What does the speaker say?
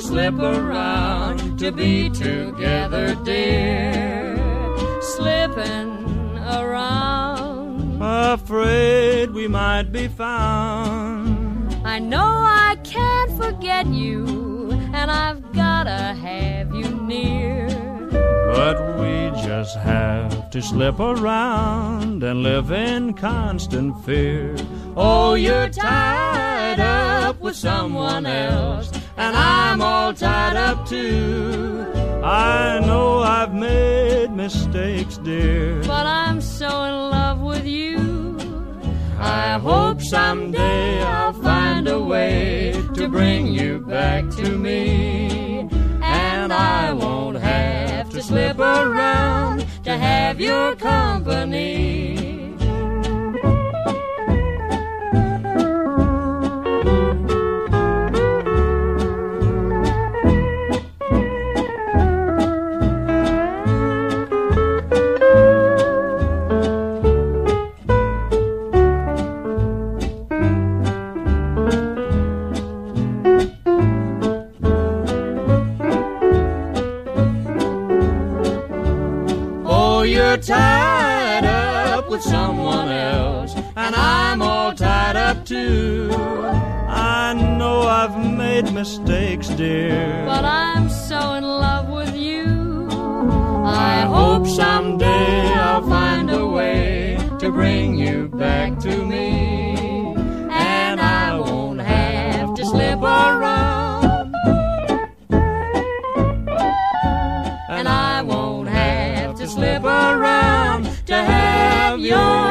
slip around to be together, dear. Slipping around. Afraid we might be found. I know I can't forget you, and I've gotta have you near. But we just have to slip around and live in constant fear. Oh, you're tied up with someone else, and I'm all tied up too. I know I've made mistakes, dear. But I'm so in love with you. I hope someday I'll find a way to bring you back to me. And I won't have to slip around to have your company. You're tied up with someone else, and I'm all tied up too. I know I've made mistakes, dear. But I'm so in love with you. I hope someday I'll find a way to bring you back to me. Slip around to have your